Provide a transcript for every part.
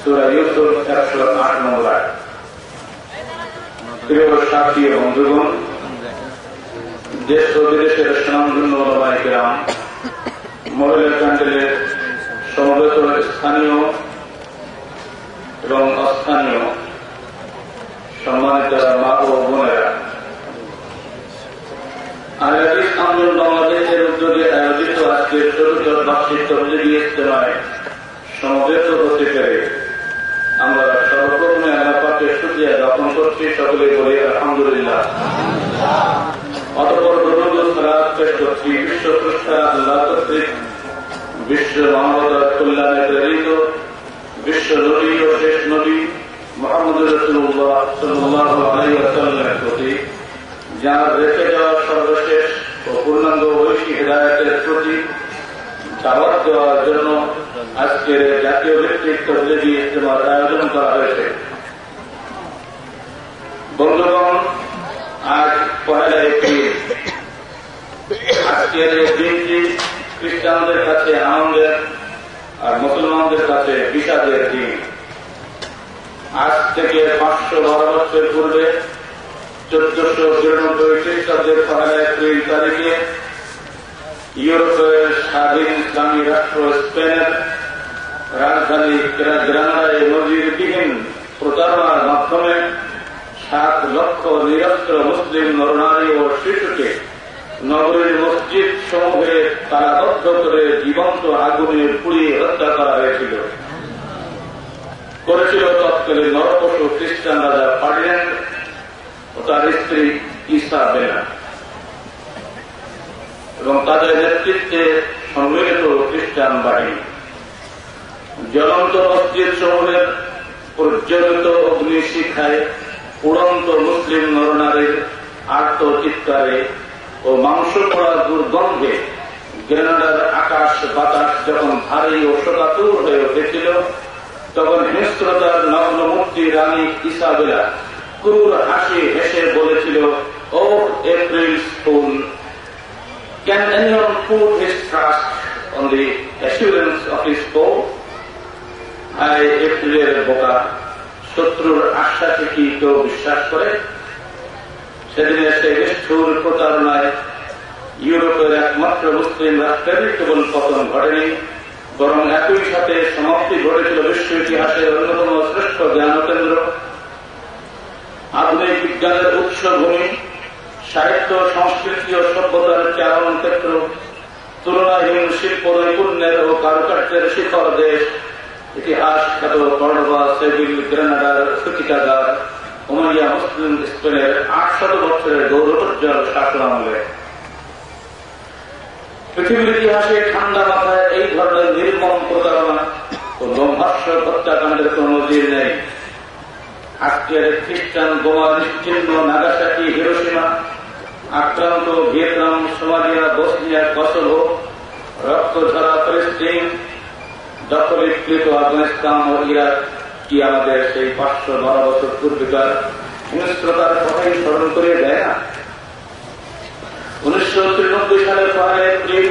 সুরা ইউসুফ, একশো আট সমবেত স্থানীয় এবং অস্থানীয় সম্মানিত মা ও বোনেরা, আয়োজিত বাংলাদেশের উদ্যোগে আয়োজিত আজকের চতুর্থ বার্ষিক তবলিগি ইজতেমায় সমবেত হতে পেরে আমরা সর্বপ্রথমে আলাপাকে সুখিয়া জ্ঞাপন করছি, সকলে বলে আলহামদুলিল্লাহ। অতপর বিশ্ব স্রষ্টা আল্লাহ বিশ্ব মানবতার শেষ নবী মোহাম্মদ রসুল্লাহ সাল্লাহ আলী আসাল্লামের প্রতি, যার রেখে সর্বশেষ ও পূর্ণাঙ্গ ঐশী হৃদায়তের প্রতি দাওয়াত দেওয়ার জন্য আজকের জাতীয় ভিত্তিক তবলিগি ইজতেমার আয়োজন করা হয়েছে। বন্ধুগণ, আজ পহেলা এপ্রিল। আজকের এই দিনটি খ্রিস্টানদের কাছে আনন্দের আর মুসলমানদের কাছে বিষাদের দিন। আজ থেকে পাঁচশো বারো বছর পূর্বে চোদ্দশো বিরানব্বই খ্রিস্টাব্দের পহেলা এপ্রিল তারিখে ইউরোপের স্বাধীন ইসলামী রাষ্ট্র স্পেনের রাজধানী গ্রানাডায় নজিরবিহীন প্রতারণার মাধ্যমে সাত লক্ষ নিরস্ত্র মুসলিম নরনারী ও শিশুকে নগরীর মসজিদ সমূহে তারাবদ্ধ করে জীবন্ত আগুনে পুড়িয়ে হত্যা করা হয়েছিল। করেছিল তৎকালীন নরপশু খ্রিস্টান রাজা ফার্ডিনেন্ড ও তার স্ত্রী ইসা বেনা এবং তাদের নেতৃত্বে সম্মিলিত খ্রিস্টান বাহিনী। জ্বলন্ত মসজিদ সমূহের প্রজ্বলিত অগ্নিশিখায় উড়ন্ত মুসলিম নরনারীর আত্মচিৎকারে ও মাংস পড়া দুর্গন্ধে গ্রেনাডার আকাশ বাতাস যখন ভারী ও শোকাতুর হয়ে উঠেছিল, তখন হিংস্রতার নগ্নমূর্তি রানী ইসাবেলা ক্রুর হাসি হেসে বলেছিল ও April school Can anyone put his trust on the assurance of his foe? হায় এপ্রিলের বোকা শত্রুর আশ্বাসে কি কেউ বিশ্বাস করে সেদিন এসে নিষ্ঠুর প্রতারণায় ইউরোপের একমাত্র মুসলিম রাষ্ট্রের কেবল পতন ঘটেনি, বরং একই সাথে সমাপ্তি ঘটেছিল বিশ্ব ইতিহাসের অন্যতম শ্রেষ্ঠ জ্ঞানকেন্দ্র আধুনিক বিজ্ঞানের উৎসভূমি সাহিত্য, সংস্কৃতি ও সভ্যতার চারণ ক্ষেত্র, তুলনাহীন শিল্প, নৈপুণ্যের ও কারুকার্যের শিখর দেশ, ইতিহাস, খ্যাত কর্ডোবা সেভিল, গ্রেনাডার সুকিটাগার উমাইয়া মুসলিম স্পেনের আটশত বছরের গৌরবোজ্জ্বল শাসন আমলে। পৃথিবীর ইতিহাসে ঠান্ডা মাথায় এই ধরনের নির্মম প্রতারণা ও ব্রহ্মাস্য হত্যাকাণ্ডের কোন নজির নেই। আজকের খ্রিস্টান বোমা নিশ্চিন্ন নাগাসাকি হিরোসীমা আক্রান্ত ভিয়েতনাম, সোমালিয়া, বসনিয়া রক্ত ঝরা ফিলিস্তিন, দখলীকৃত আফগানিস্তান ও ইরাক কি আমাদের সেই পাঁচশো বারো বছর পূর্বেকার হিংস্রতার কথাই স্মরণ করিয়ে দেয় না? উনিশশো তিরানব্বই সালের পরে এপ্রিল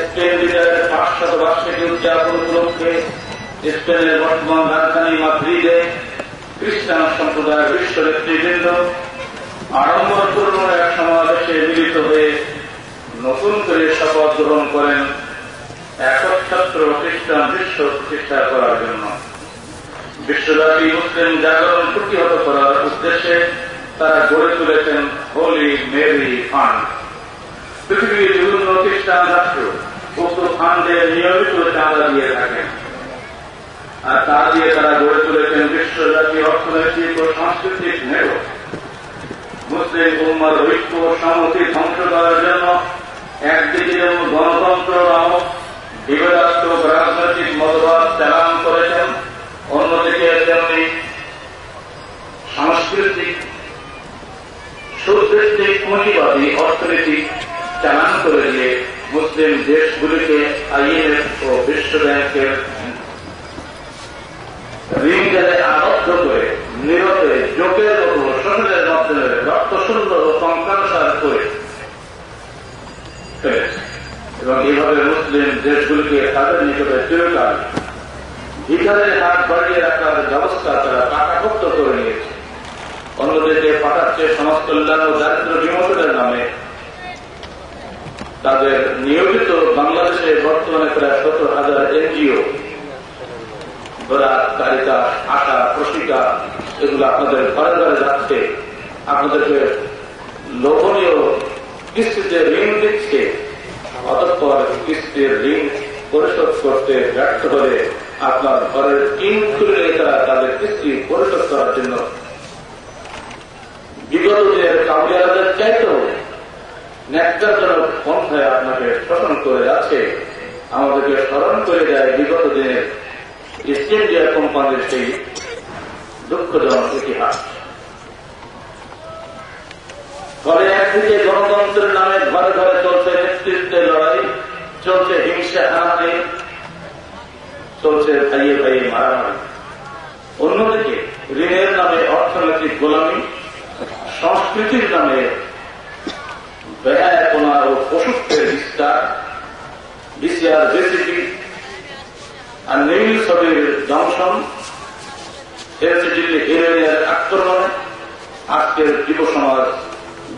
স্পেন বিজয়ের পাঁচশত বার্ষিকী উদযাপন উপলক্ষে স্পেনের বর্তমান রাজধানী মাদ্রিদে খ্রিস্টান সম্প্রদায়ের বিশ্ব নেতৃবৃন্দ আড়ম্বরপূর্ণ এক সমাবেশে মিলিত হয়ে নতুন করে শপথ গ্রহণ করেন একচ্ছত্র খ্রিস্টান বিশ্ব প্রতিষ্ঠা করার জন্য। বিশ্বব্যাপী মুসলিম জাগরণ প্রতিহত করার উদ্দেশ্যে তারা গড়ে তুলেছেন হোলি মেরি ফান্ড পৃথিবীর বিভিন্ন খ্রিস্টান রাষ্ট্র উক্ত ফান্ডে নিয়মিত চাঁদা দিয়ে থাকেন। আর তা দিয়ে তারা গড়ে তুলেছেন বিশ্বব্যাপী অর্থনৈতিক ও সাংস্কৃতিক মেরু। মুসলিম উম্মার ঐক্য সংহতি ধ্বংস করার জন্য একদিকে যেমন গণতন্ত্র নামক বিবেদাত্মক রাজনৈতিক মতবাদ চালান করেছেন, অন্যদিকে তেমনি সাংস্কৃতিক, সুদৃষ্টিক পুঁজিবাদী অর্থনীতি চালান করে দিয়ে মুসলিম দেশগুলিকে আইএমএফ ও বিশ্ব ব্যাংকের ঋণজালে আবদ্ধ করে নীরবে যোগের মতো শরীরের রক্ত সুন্দর ও কঙ্কালসার করে। এবং এইভাবে মুসলিম দেশগুলিকে তাদের নিকটে চিরকাল ভিতরের হাত বাড়িয়ে রাখার ব্যবস্থা তারা পাকাপোক্ত করে নিয়েছে। অন্যদেরকে পাঠাচ্ছে সমাজ কল্যাণ ও দারিদ্র বিমোচনের নামে। তাদের নিয়োজিত বাংলাদেশে বর্তমানে প্রায় সত্তর হাজার এনজিও কারিতা আশা প্রশিকা এগুলো আপনাদের ঘরে ঘরে যাচ্ছে, আপনাদেরকে লোভনীয় কিস্তিতে ঋণ দিচ্ছে অতঃপর কিস্তির ঋণ পরিশোধ করতে ব্যর্থ হলে আপনার ঘরের টিম খুলে তারা তাদের কিস্তি পরিশোধ করার জন্য বিগত দিনের কাউলিয়াদের চাইতেও ন্যাক্তারজনক পন্থায় আপনাকে শোষণ করে যাচ্ছে, আমাদেরকে স্মরণ করে দেয় বিগত দিনের ইস্ট ইন্ডিয়া কোম্পানির সেই দুঃখজনক ইতিহাস ফলে একদিকে গণতন্ত্রের নামে ঘরে ঘরে চলছে নেতৃত্বের লড়াই, চলছে হিংসা, হানাহানি, চলছে ভাইয়ে ভাইয়ে মারামারি। অন্যদিকে ঋণের নামে অর্থনৈতিক গোলামী, সংস্কৃতির নামে ব্যয়াপনা ও পশুত্বের বিস্তার, বিসিআর জেসিপি আর নীল ছবির দংশন এলসিডির হিরোইনের আক্রমণে আজকের যুব সমাজ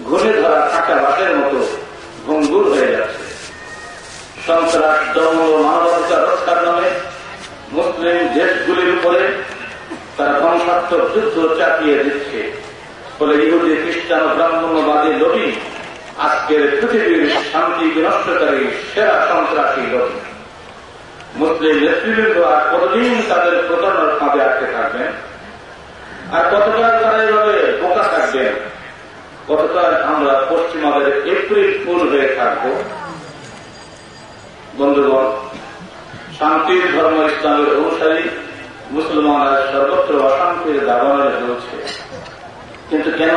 ঘুরে ধরা কাটা বাসের মতো ভঙ্গুর হয়ে যাচ্ছে। সন্ত্রাস দম ও মানবাধিকার রক্ষার নামে মুসলিম দেশগুলির উপরে তারা ধ্বংসাত্মক যুদ্ধ চাপিয়ে দিচ্ছে। ফলে ইহুদি, খ্রিস্টান ব্রাহ্মণবাদী লবি আজকের পৃথিবীর শান্তি বিনষ্টকারী সেরা সন্ত্রাসী লবি মুসলিম নেতৃবৃন্দ আর কতদিন তাদের প্রতারণার ফাঁদে আটকে থাকবেন। আর কতটা তারা এভাবে বোকা থাকবেন? কতটা আমরা পশ্চিমাদের এপ্রিল ফুল হয়ে থাকব? বন্ধুগণ, শান্তির ধর্ম ইসলামের অনুসারী মুসলমানরা সর্বত্র অশান্তির দাবানলে চলছে কিন্তু কেন?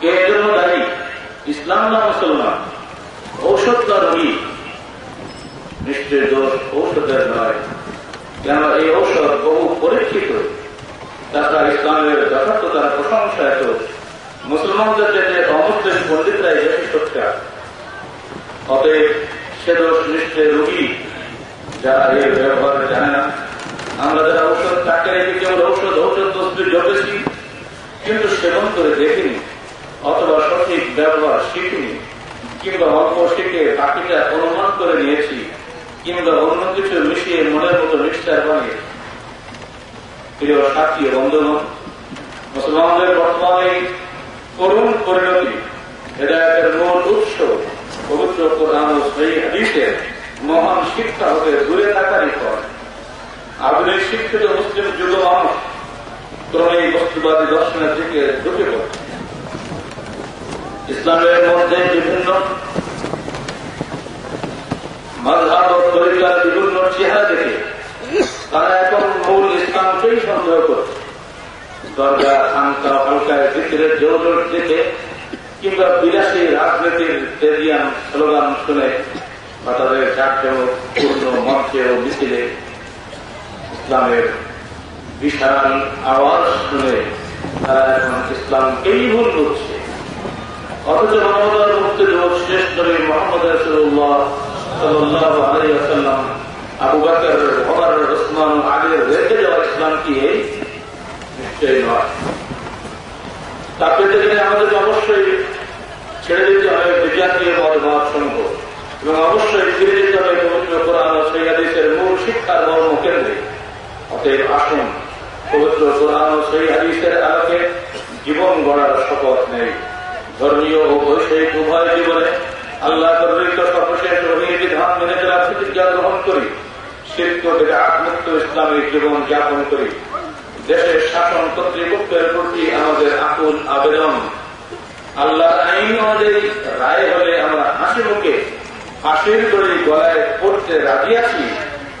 কে জন্য দায়ী ইসলাম না মুসলমান? ঔষধ না রোগী? নিশ্চয় দোষ ঔষধের নয়। কেন এই ঔষধ বহু পরীক্ষিত? তাছাড়া ইসলামের যথার্থ তারা প্রশংসা এত মুসলমানদের চেয়ে অমুসলিম পণ্ডিতরাই বেশি সত্যা অতএব সে দোষ নিশ্চয় রোগী যারা এর ব্যবহার জানে না। আমরা যারা ঔষধ তাকে রেখে কেবল ঔষধ ঔষধ বস্তু জটেছি কিন্তু সেবন করে দেখিনি, অথবা সঠিক ব্যবহার শিখিনি, কিংবা অল্প শিখে বাকিটা অনুমান করে নিয়েছি, কিংবা অন্য কিছু মিশিয়ে মনের মতো মিক্সচার বানিয়ে প্রিয় সাথী বন্ধুগণ, মুসলমানদের বর্তমানে করুণ পরিণতি, হেদায়তের মূল উৎস, পবিত্র কোরআন ও সেই হাদিসের মহান শিক্ষা হতে দূরে থাকারই পর আধুনিক শিক্ষিত মুসলিম যুগ মানুষ ক্রমেই বস্তুবাদী দর্শনের দিকে ঢুকে পড়ছে ইসলামের মধ্যে বিভিন্ন চেহারা দেখে তারা এখন মূল ইসলামকেই সন্দেহ করছে। দরগা খানকা হালকায় ভিতরে জোর দেখে কিংবা বিলাসী রাজনীতির স্টেডিয়াম স্লোগান শুনে বা তাদের জাতীয় পূর্ণ মঞ্চে ও মিছিলে ইসলামের বিশাল আওয়াজ শুনে তারা এখন ইসলামকেই ভুল করছে অথচ মোহাম্মদ মুক্তির শেষ নবী মোহাম্মদ রসুল্লাহ সাল্লাহ আলাইসাল্লাম আবু বাকর, ওমর ওসমান আগের রেখে যাওয়া ইসলাম কি এই? নিশ্চয়ই নয়। তারপরে থেকে আমাদেরকে অবশ্যই ছেড়ে দিতে হবে বিজাতীয় মতবাদ সমূহ এবং অবশ্যই ফিরে যেতে হবে পবিত্র কোরআন সৈয়াদিসের মূল শিক্ষার মর্ম কেন্দ্রে। অতএব আসুন, পবিত্র কোরআন ও সৈয়াদিসের আলোকে জীবন গড়ার শপথ নেই। ধর্মীয় ও বৈষয়িক উভয় জীবনে আল্লাহ বিধান মেনে চলার প্রতিজ্ঞা গ্রহণ করি, শিল্প মুক্ত ইসলামিক জীবন যাপন করি। দেশের শাসন কর্তৃপক্ষের প্রতি আমাদের আকুল আবেদন। আল্লাহর আইন অনুযায়ী রায় হলে আমরা হাসি মুখে ফাঁসির দড়ি গলায় পড়তে রাজি আছি।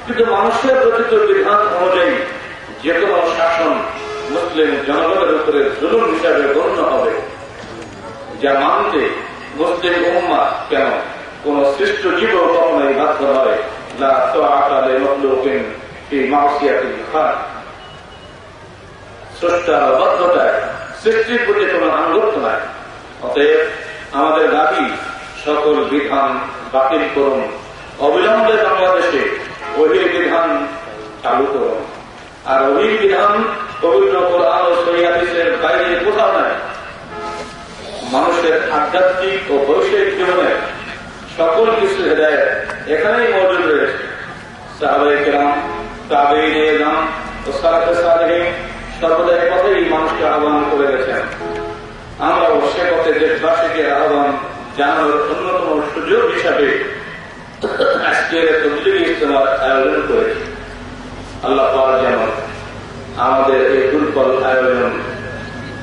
কিন্তু মানুষের রচিত বিধান অনুযায়ী যে কোনো শাসন মুসলিম জনগণের উপরে জুলুম হিসাবে গণ্য হবে। যা মানতে মুসলিম উম্মা কেন? কোন সৃষ্ট জীব কখনোই বাধ্য নয়। না তো আকালে মতলুকিন এই মাউসিয়াতি খান স্রষ্টার অবাধ্যতায় সৃষ্টির প্রতি কোন আনুগত্য নাই। অতএব আমাদের দাবি, সকল বিধান বাতিল করুন। অবিলম্বে বাংলাদেশে ওহির বিধান চালু করুন। আর ওহির বিধান পবিত্র কোরআন ও সৈয়াদিসের বাইরে কোথাও নাই। মানুষের আধ্যাত্মিক ও বৈষয়িক জীবনে সকল কিছু হেদায় এখানেই মজুদ রয়েছে। সাহাবাই কেরাম তাবেই নাম ও সালাতে সালেহীন সর্বদা কথাই মানুষকে আহ্বান করে গেছেন। আমরাও সে পথে দেশবাসীকে আহ্বান জানানোর অন্যতম সুযোগ হিসাবে আজকের তবলিগি ইজতেমার আয়োজন করেছি। আল্লাহ যেন আমাদের এই দুর্বল আয়োজন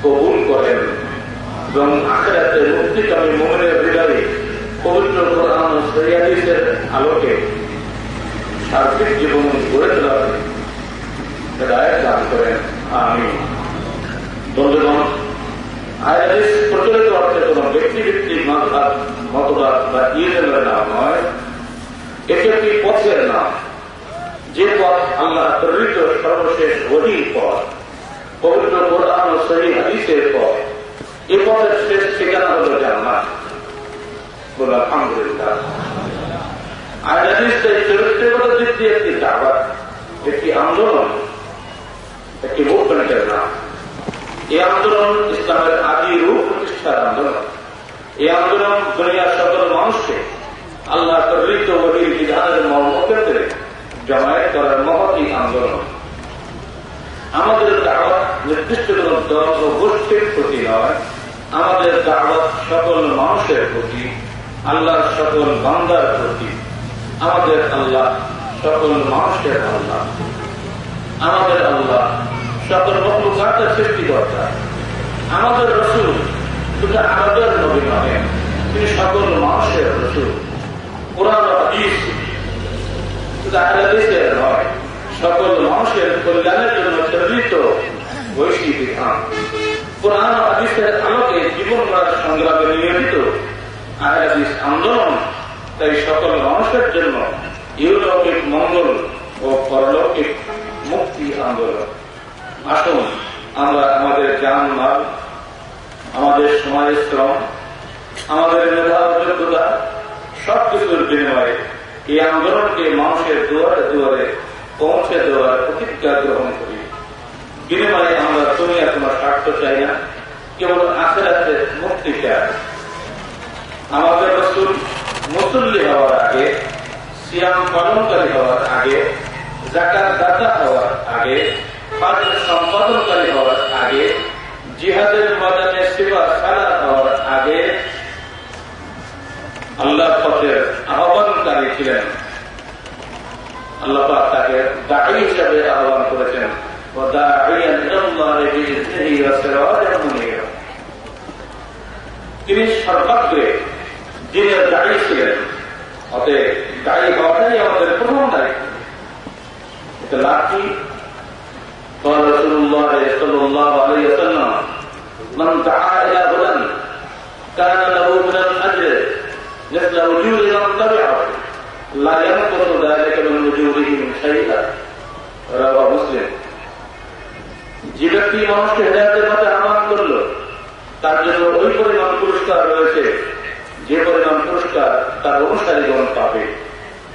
কবুল করেন। এবং আখেরাতে মুক্তিকামী মোহনের হৃদয়ে পবিত্র কোরআন ও সৈয়াদিসের আলোকে সার্বিক জীবন গড়ে তোলার হেদায়ত দান করেন। আমি বন্ধুগণ আয়াদিস প্রচলিত অর্থে কোন ব্যক্তি ভিত্তিক মতবাদ বা ইয়েলের নাম নয়। এটি একটি পথের নাম। যে পথ আল্লাহ প্রেরিত সর্বশেষ অধিক পথ পবিত্র কোরআন ও সহি হাদিসের পথ। এ পথের শেষ ঠিকানা হল জান্নাত বলে, আলহামদুলিল্লাহ। আয়াদিস চরিত্রগত দিক দিয়ে একটি একটি আন্দোলন, একটি মুভমেন্টের নাম। এই আন্দোলন ইসলামের আদি রূপ প্রতিষ্ঠার আন্দোলন। এই আন্দোলন দুনিয়ার সকল মানুষকে আল্লাহ তরিত বিধানের মর্মকেন্দ্রে জমায়েত করার মহতি আন্দোলন। আমাদের দাওয়াত নির্দিষ্ট কোন দল ও গোষ্ঠীর প্রতি নয়, আমাদের দাওয়াত সকল মানুষের প্রতি, আল্লাহর সকল বান্দার প্রতি, আমাদের আল্লাহ সকল মানুষের আল্লাহ। আমাদের আল্লাহ সকল মকলুকাতের সৃষ্টিকর্তা। আমাদের রসুল শুধু আমাদের নবী নয় তিনি সকল মানুষের রসুল। কোরআন হাদিস শুধু আহলাদিসের নয় সকল মানুষের কল্যাণের জন্য প্রেরিত বৈশ্বিক বিধান। কোরআন হাদিসের আলোকে জীবন গড়ার সংগ্রামে নিয়োজিত আহলাদিস আন্দোলন, তাই সকল মানুষের জন্য ইউলৌকিক মঙ্গল ও পরলৌকিক মুক্তি আন্দোলন। আসুন, আমরা আমাদের জ্ঞান, মাল, আমাদের সময়, শ্রম, আমাদের মেধা, যোগ্যতা, সবকিছুর বিনিময়ে এই আন্দোলনকে মানুষের দুয়ারে দুয়ারে পৌঁছে দেওয়ার প্রতিজ্ঞা গ্রহণ করি। বিনিময়ে আমরা দুনিয়ার কোন স্বার্থ চাই না, কেবল আখেরাতে মুক্তি চাই। আমাদের রসুল মুসল্লি হওয়ার আগে, সিয়াম পালনকারী হওয়ার আগে জাকাত দাতা হওয়ার আগে ফাজের সম্পাদনকারী হওয়ার আগে, জিহাদের ময়দানে সেবা সারা হওয়ার আগে আল্লাহ পথের আহ্বানকারী ছিলেন। আল্লাহ পাক তাকে দায়ী হিসাবে আহ্বান করেছেন তিনি সর্বাগ্রে দিনের দায়ী ছিলেন অতএব দায়ী হওয়াটাই আমাদের প্রথম দায়িত্ব এটা লাভ কি قال رسول الله صلى الله عليه وسلم من دعا الى هدى كان له من الاجر مثل وجود من تبعه لا ينقص ذلك من وجودهم شيئا رواه مسلم যে ব্যক্তি মানুষকে হেদায়তের মধ্যে আহ্বান করল তার জন্য ওই পরিমাণ পুরস্কার রয়েছে যে পরিমাণ পুরস্কার তার অনুসারীগণ পাবে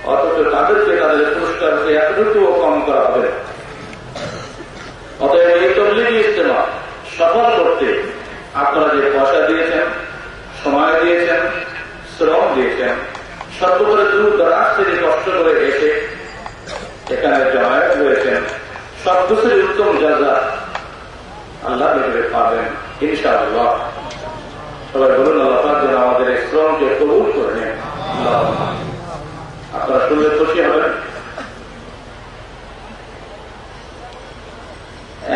অথচ তাদেরকে তাদের পুরস্কারকে এতটুকুও কম করা হবে না অতএব এই তবলিগি ইজতেমা সফল করতে আপনারা যে পয়সা দিয়েছেন সময় দিয়েছেন শ্রম দিয়েছেন সর্বোপরি দূর দরাজ থেকে কষ্ট করে এসে এখানে জমায়েত হয়েছেন। সব কিছুর উত্তম যাজা আল্লাহ ভেতরে পাবেন, ইনশাআল্লাহ। সবাই বলুন, আল্লাহ যেন আমাদের এই শ্রমকে কবুল করে নেন। আপনারা শুনলে খুশি হবেন।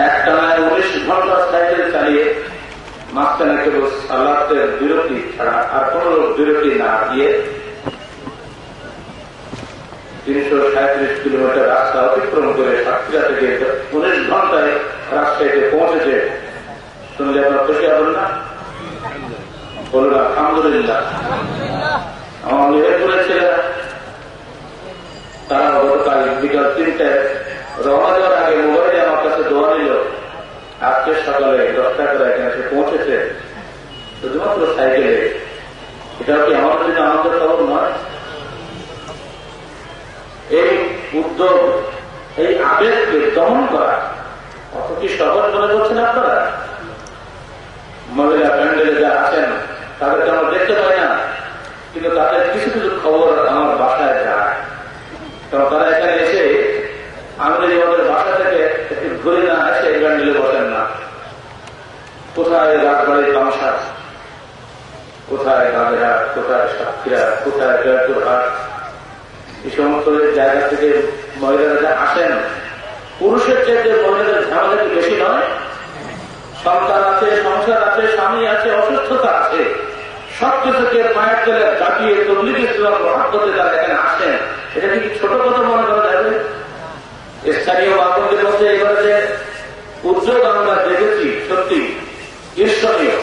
একটানায় উনিশ ঘণ্টা সাইকেল চালিয়ে মাঝখানে কেবল সালাতের বিরতি ছাড়া আর কোন বিরতি না দিয়ে তিনশো সাঁত্রিশ কিলোমিটার রাস্তা অতিক্রম করে সাতক্ষীরা থেকে উনিশ ঘন্টায় রাজশাহীতে পৌঁছেছে। শুনলে আপনার খুশি হবেন না? বলুন, আলহামদুলিল্লাহ। আমার মেহেরপুরের ছেলেরা, তারা গতকাল বিকাল তিনটায় রওনা দেওয়ার আগে মোবাইলে আমার কাছে দোয়া নিল। আজকে সকালে দশটা করে এখানে এসে পৌঁছেছে। শুধুমাত্র সাইকেলে। এটা কি আমাদের জন্য আমাদের খবর নয়? এই উদ্যোগ, এই আবেগকে দমন করা অত কি সহজ মনে করছেন আপনারা? মহিলা প্যান্ডেলে যা আছেন, তাদেরকে আমরা দেখতে পাই না, কিন্তু তাদের কিছু কিছু খবর আমার বাসায় যায়। কারণ তারা এখানে এসে আমি যদি আমাদের বাসা থেকে একটু ঘুরে না আসে এই প্যান্ডেলে বসেন না। কোথায় রাজবাড়ির তামসা কোথায় গাঁদেরহাট কোথায় সাতক্ষীরা? কোথায় জয়পুরহাট? সমস্ত জায়গা থেকে মহিলারা যা আসেন, পুরুষের চাইতে মহিলাদের ঝামেলা কি বেশি নয়। সন্তান আছে, সংসার আছে, স্বামী আছে, অসুস্থতা আছে। সবকিছুকে মায়ের তেলে কাটিয়ে গ্রহণ করতে তারা এখানে আসেন। এটা কি ছোট কথা মনে করা যাবে? স্থানীয় মাধ্যমের মধ্যে এবারে যে উদ্যোগ আমরা দেখেছি, সত্যি, ঈশ্বরীয়।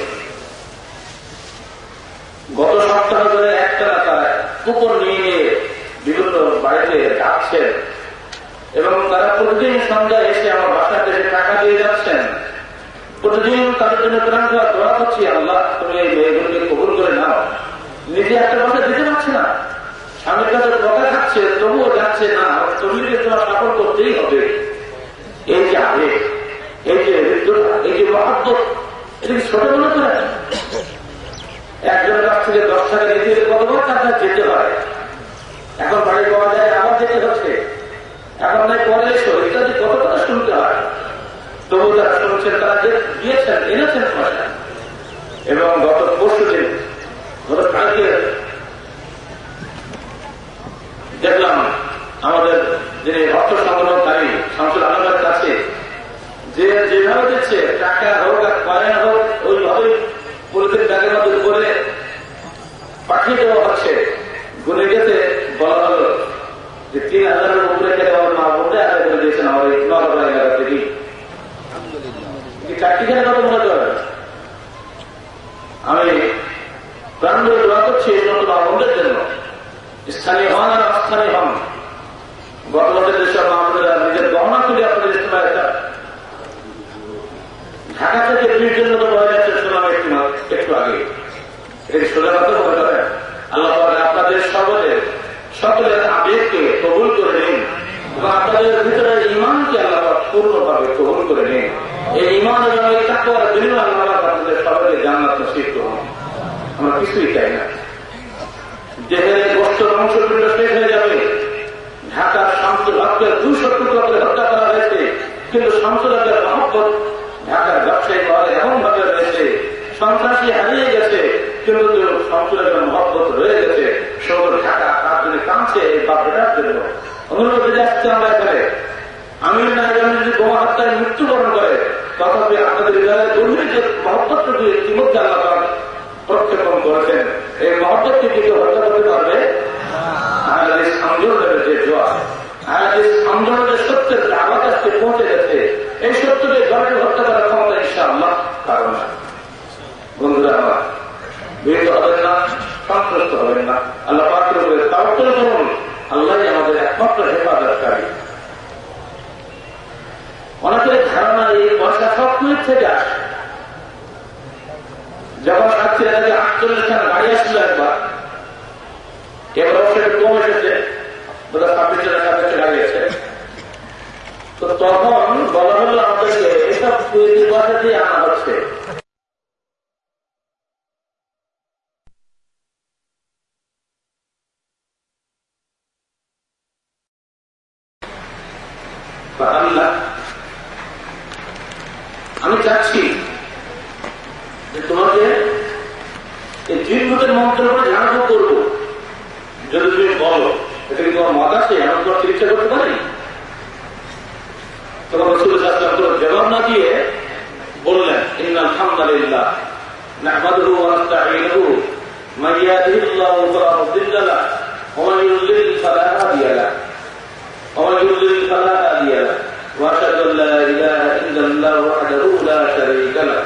গত সপ্তাহ ধরে একটা তারা কুপন নিয়ে বাড়িতে যাচ্ছেন এবং তারা প্রতিদিন সন্ধ্যায় এসে আমার বাসার দেশে টাকা দিয়ে যাচ্ছেন। প্রতিদিন তাদের জন্য প্রাণ দেওয়া দোয়া করছি, আল্লাহ, তুমি এই মেয়েগুলোকে কবুল করে নাও। নিজে একটা বাসা দিতে পারছে না। স্বামীর কাছে কথা খাচ্ছে, তবুও যাচ্ছে না। তবুকে তোমার সফল করতেই হবে। এই যে আবেগ, এই যে এই যে মহাব্বত, এটা কি ছোট মনে করেন? একজনের কাছ থেকে দশ টাকা গেলে কতবার টাকা যেতে হয়? এখন বাড়ি পাওয়া যায়, আবার যেতে হচ্ছে। এখন অনেক এটা ইত্যাদি কত কথা শুনতে হয়। তবু তারা শুনছেন, তারা যে দিয়েছেন এনেছেন এবং গত পরশু দিন গত কালকে দেখলাম আমাদের যিনি অর্থ সংগ্রহকারী শামসুল আলমের কাছে যে যেভাবে দিচ্ছে টাকা হোক আর কয়েন হোক ওইভাবে পুলিশের ব্যাগের মধ্যে করে পাঠিয়ে দেওয়া হচ্ছে গুনে গেছে বলা হলো যে তিন হাজারের উপরে থেকে আমার মা বোনটা আদায় করে দিয়েছেন আমার এই নগর এলাকা থেকে চারটি কেন কত মনে করেন আমি প্রাণ ধরে দোয়া করছি এই নতুন মা বোনদের জন্য স্থানীয় হন আর অস্থানীয় হন গতবছর যেসব আমাদের নিজের গহনা তুলে আপনাদের ইস্তেমা একটা ঢাকা থেকে দুই জন্য তো বলা যাচ্ছে শোনাম একটু একটু আগে এটা সোজা কথা মনে করেন আল্লাহ আপনাদের সকলের সকলের আবেগকে কবুল করে নিন আপনাদের ভিতরে ইমানকে আল্লাহ পূর্ণভাবে কবুল করে নিন। এই ইমান এবং এই আল্লাহ আপনাদের সকলকে জান্নাত নসিব করুন। আমরা কিছুই চাই না। দেহের বস্ত্র অংশগুলো শেষ হয়ে যাবে। ঢাকার শামসুলহকে দুশো টুকরো করে হত্যা করা হয়েছে। কিন্তু মহব্বত ঢাকার ব্যবসায়ী ঘরে এমন ভাবে রয়েছে সন্ত্রাসী হারিয়ে গেছে। কিন্তু শামসুলহকের মহব্বত রয়ে গেছে। সবর ঢাকা তার জন্য কাঁদছে, এই বাপটার জন্য। অনুরোধ যাচ্ছে আমরা আমির নায়ক যদি বোমা হত্যায় মৃত্যুবরণ করে, তথাপি আপনাদের হৃদয়ের গভীর যে মহব্বতটুকু ইতিমধ্যে আল্লাহ প্রক্ষেপণ করেছেন, এই মহব্বতকে কি কেউ হত্যা করতে পারবে? আন্দোলনের সত্যের আমার পৌঁছে গেছে, এই সত্যকে জনকে হত্যা করার ক্ষমতা ইনশাআল্লাহ কারণ না বন্ধুরা আমার বিরত হবেন না হবেন না। আল্লাহ পাত্র করে তাওয়াক্কুল করুন। আল্লাহ আমাদের একমাত্র হেফাজতকারী। অনেকের ধারণা এই পয়সা সব কুয়েত থেকে আসে। যখন আসছে এটাকে আটচল্লিশ খান গাড়ি আসছিল একবার, এবার সেটা কম এসেছে। বোধহয় ছাব্বিশ টাকা ছাব্বিশ গাড়ি আছে। তো তখন বলা হলো আমাদেরকে, এসব কুয়েতি পয়সা দিয়ে আনা হচ্ছে। এই জিনগুলোর মন্ত্রের উপরে ঝাড়ফুঁক করবো যদি তুমি বলো এটা কি তোমার মত আছে এমন তোমার চিকিৎসা করতে পারি তোমার রসুল শাস্ত্র জবাব না দিয়ে বললেন ইন্না আলহামদুলিল্লাহ نحمده ونستعينه من يهده الله فلا مضل له ومن يضلل فلا هادي له ومن يضلل فلا هادي له واشهد ان لا اله الا الله وحده لا شريك له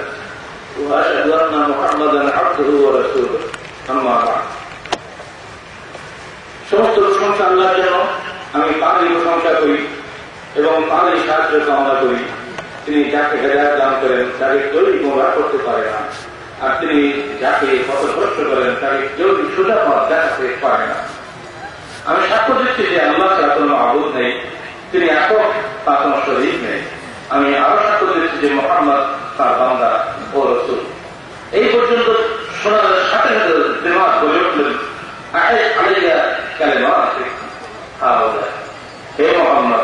واشهد ان محمدا عبده ورسوله اما بعد সমস্ত প্রশংসা আল্লাহর জন্য আমি তাঁরই প্রশংসা করি এবং তাঁরই সাহায্য কামনা করি। তিনি যাকে হেদায়ত দান করেন, তাকে কেউই গোমরা করতে পারে না। আর তিনি যাকে পথভ্রষ্ট করেন, তাকে কেউ সোজা পথ দেখাতে পারে না। আমি সাক্ষ্য দিচ্ছি যে আল্লাহ ছাড়া কোনো আবুদ নেই। তিনি একক তার কোনো শরীর নেই। আমি আরও সাক্ষ্য দিচ্ছি যে মোহাম্মদ তার বান্দা ও রসুল। এই পর্যন্ত শোনার সাথে সাথে দিমাগ বলে উঠলেন আলাইয়া কালেমা আছে হে মোহাম্মদ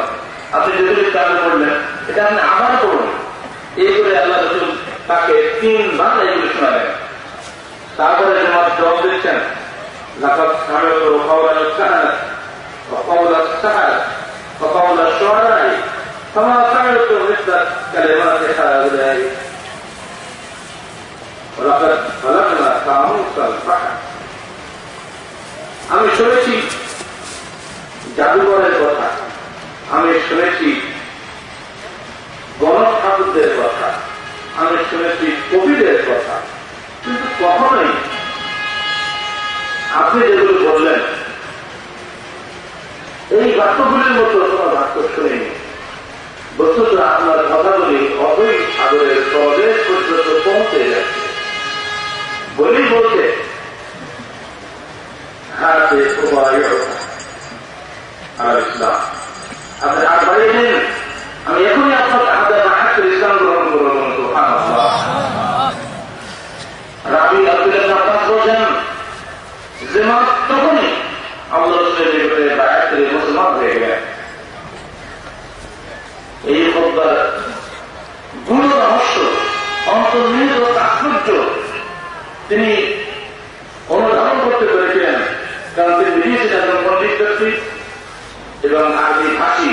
আপনি যেগুলি চালু করলেন এটা আপনি আমার করুন এই করে আল্লাহ রসুল তাকে তিনবার এগুলি শোনালেন তারপরে তোমার জবাব দিচ্ছেন لقد سمعت قول الكهنة وقول السحر وقول الشعراء فما سمعت مثل كلمات هؤلاء ولقد خلقنا قاموس البحر আমি শুনেছি জাদুঘরের কথা আমি শুনেছি গণক ঠাকুরদের কথা আমি শুনেছি কবিদের কথা কিন্তু কখনোই আপনি যেগুলো বললেন এই বাক্যগুলির মতো কোনো বাক্য শুনিনি বস্তুত আপনার কথাগুলি অবৈ সাগরের প্রদেশ পর্যন্ত পৌঁছে যাচ্ছে বলি বলতে হাতে আর ইসলাম আপনি আর বাড়িয়ে দিন আমি এখনই আপনার হাতে হাতের ইসলাম গ্রহণ করব রাবি আব্দুল আব্বাস বলছেন যে মাস তখনই আল্লাহ রসুলের নিকটে বায়াত করে মুসলমান হয়ে গেলেন এই খবর গুণ রহস্য অন্তর্নিহিত তাৎপর্য তিনি অনুধাবন করতে পেরেছিলেন, কারণ তিনি বেরিয়েছিলেন একজন পণ্ডিত ব্যক্তি এবং আরবি ভাষী।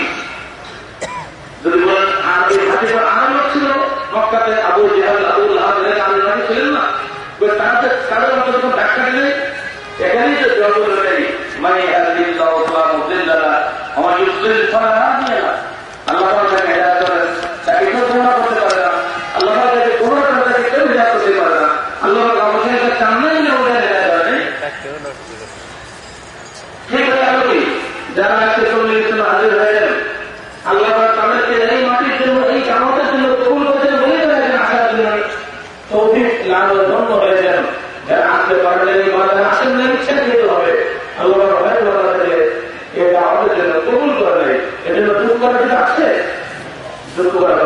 যদি বলেন আরবি ভাষী আরব ছিল মক্কাতে আবু জেহাল আবুল আহমেদ ভাষী ছিলেন না। তাদের তাদের মতো যখন ব্যাখ্যা দিলে এখানেই তো জন্ম মানে আমার ফলা না দিয়ে না আল্লাহ তাকে হেদায়ত করেন তাকে কেউ গোমরা করতে পারে না আল্লাহ তাকে গোমরা করে তাকে কেউ হেদায়ত করতে পারে না আল্লাহ আমাকে চান নাই যে ওদের হেদায়ত করেন ঠিক আছে আপনি যারা আজকে চল্লিশ জন হাজির হয়েছেন আল্লাহ তাদেরকে এই মাটির জন্য এই কামতের জন্য কবুল করেছেন বলে তারা আসার জন্য তৌফিক লাভ ধন্য হয়েছেন যারা আসতে পারলেন এই বাজারে আসেন না ছেড়ে দিতে হবে আল্লাহ ভয় করা থেকে এটা আমাদের জন্য কবুল করে নেই এজন্য দুঃখ করার কিছু আছে দুঃখ করার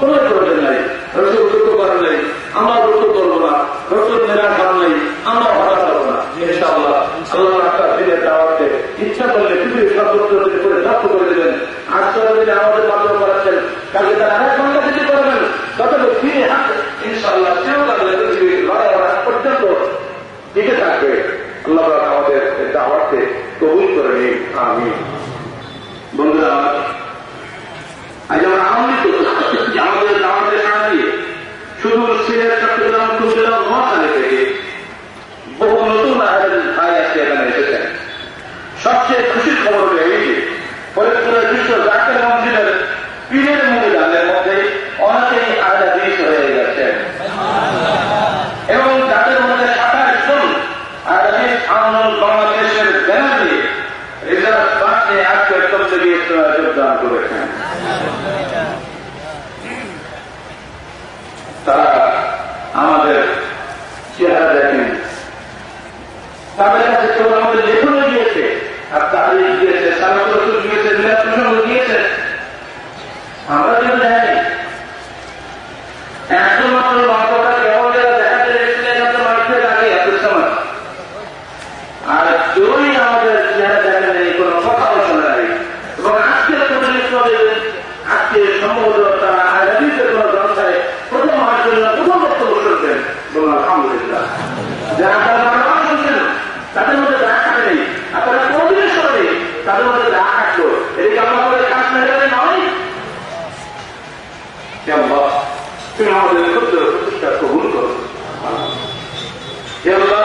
কোন প্রয়োজন নাই রসুল দুঃখ করার নেই আমরা দুঃখ করব না রসুল নিরাকার নেই আমরা ভাড়া করব না ইনশাআল্লাহ আল্লাহ একটা দিনের দাওয়াতে ইচ্ছা করলে পৃথিবীর সর্বত্র যদি করে নষ্ট করে দিলেন আজকে যদি আমাদের মাধ্যম করাচ্ছেন কালকে তারা আরেক ঘণ্টা যদি করবেন ততটা ফিরে হাত ইনশাআল্লাহ সেও লাগলে পৃথিবীর লড়াই হাত পর্যন্ত টিকে থাকবে আল্লাহ আমাদের দাওয়াতে কবুল করে নিন আমি বন্ধুরা আজ আমরা আনন্দিত যে আমাদের দাওয়াতের সাড়া দিয়ে শুধু সিলেট চট্টগ্রাম কুমিল্লা মহাখালী থেকে বহু নতুন ভাই আজকে এখানে এসেছেন সবচেয়ে খুশির খবর হলো এই যে ফরিদপুরের বিশ্ব জাকের মন্দিরের পীরের মহিলাদের মধ্যে অনেকেই আলাদা জিনিস হয়ে গেছেন এবং যাদের মধ্যে সাতাশ জন আগামী আন্দোলন বাংলাদেশের ব্যানার দিয়ে রিজার্ভ বাসে আজকে করতে গিয়ে যোগদান করেছেন তাদের কাছে কেবল আমাদের লেখনে গিয়েছে আর তাদের গিয়েছে সারা বছর গিয়েছে মিলাদ প্রসঙ্গ গিয়েছে আমরা কিন্তু জানি একমাত্র মাত্রটা কেমন যারা দেখাতে রেখেছিলেন আপনার মানুষের আগে এত সময় আর কেউই আমাদের চেহারা দেখেন নেই কোন কথাও শোনা নাই এবং আজকের প্রতিনিধি আজকে সম্ভবত তারা আজাদিতে কোন গ্রন্থায় প্রথম হওয়ার জন্য প্রথম বক্তব্য শুনবেন বলুন আলহামদুলিল্লাহ যারা আপনারা বারবার শুনছেন তাদের মধ্যে রাগ থাকে নেই আপনারা কোনদিনের শোনে তাদের মধ্যে রাগ থাকল এদিকে আমরা আমাদের কাজ মেটালে নয় হে আল্লাহ, তুমি আমাদের ক্ষুদ্র প্রতিষ্ঠা কবুল করো হে আল্লাহ,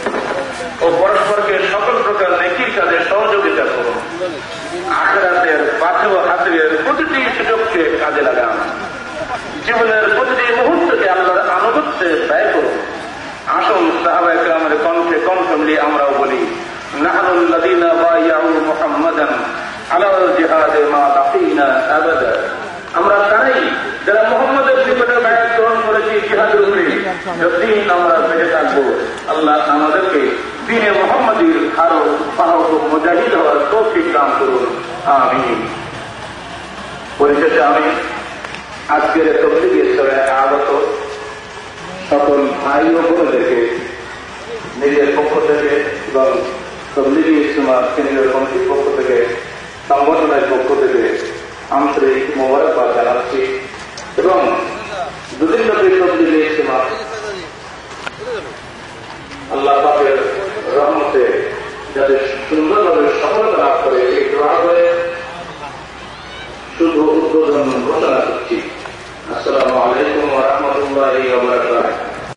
ও পরস্পরকে সকল প্রকার নেকির কাজে সহযোগিতা করুন। আখেরাতের পাথেও হাতের প্রতিটি সুযোগকে কাজে লাগান। জীবনের প্রতিটি মুহূর্তকে আল্লাহর আনুগত্যে ব্যয় করুন। আসুন সাহাবাহিক আমাদের কণ্ঠে কণ্ঠ মিলিয়ে আমরাও বলি নাহানুল্লাদিনা বায়াউ মুহাম্মাদান জিহাদে মা বাকিনা আবাদা। আমরা তারাই যারা মোহাম্মদের জীবনের গ্রহণ করেছি জিহাদের উপরে আমরা থাকব, আল্লাহ আমাদেরকে দিনে মোহাম্মদীর আরও বাহক মুজাহিদ হওয়ার তৌফিক দান করুন। আমি পরিশেষে আমি আজকের তবলিগ স্তরে আগত সকল ভাই ও বোনদেরকে নিজের পক্ষ থেকে এবং তবলিগি ইজতেমা কেন্দ্রীয় কমিটির পক্ষ থেকে, সংগঠনের পক্ষ থেকে আন্তরিক মোবারকবাদ জানাচ্ছি এবং দুদিন তবলিগি ইজতেমা। আল্লাহ পাকের রহমতে যাতে সুন্দরভাবে সফলতা লাভ করে এই দোয়া শুধু উদ্বোধন ঘোষণা করছি। আসসালামু আলাইকুম রহমতুল্লাহ